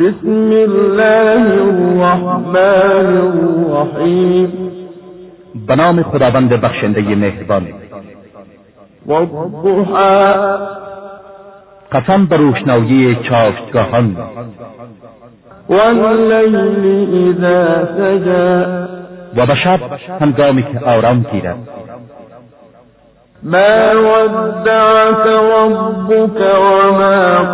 بسم الله الرحمن الرحیم به نام خداوند بخشنده مهربان. والضحى قسم به روشنایی چاشتگاهان واللیل اذا سجى. و به شب هنگامی که آرام گیرد. ما ودعك ربك وما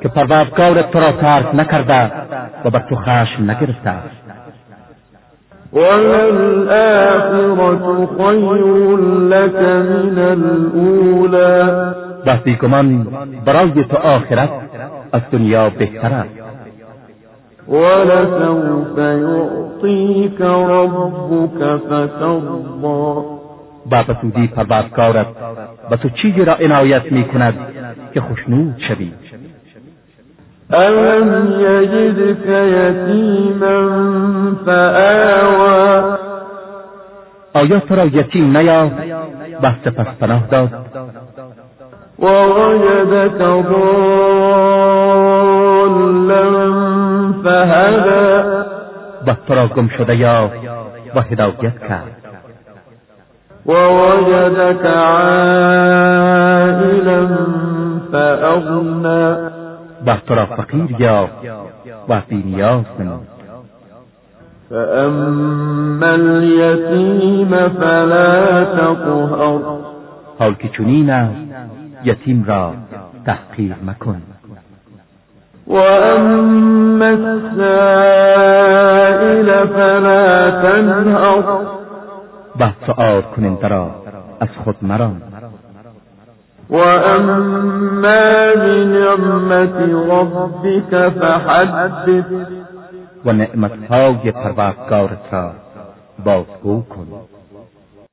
که پروردگارت تو را ترک نکرده و بر تو خشم نگرفته. است وللآخرة خير لك من الأولى. و بیگمان برای تو آخرت از دنیا بهتر است ولسوف يعطيك ربك فترضى و به زودی پروردگارت به تو چیزی را عنایت می کند که خوشنود شوی. ألم يجدك يتيما فآوى آیا تو را یتیم نیافت؟ و سپس پناه داد. ووجدك ضالا فهدى. و تو را گم شده یافت و هدایت کرد. ووجدك عائلا فأغنى. و تو را فقیر یافت و بینیاز نمود فأما اليتيم فلا تقهر. حال که چنین است یتیم را تحقیر مکن. وأما السائل فلا تنهر. و سؤال کننده را از خود مران. وأما بنعمة ربك فحدث و نعمتهای پروردگارت را بازگو کن.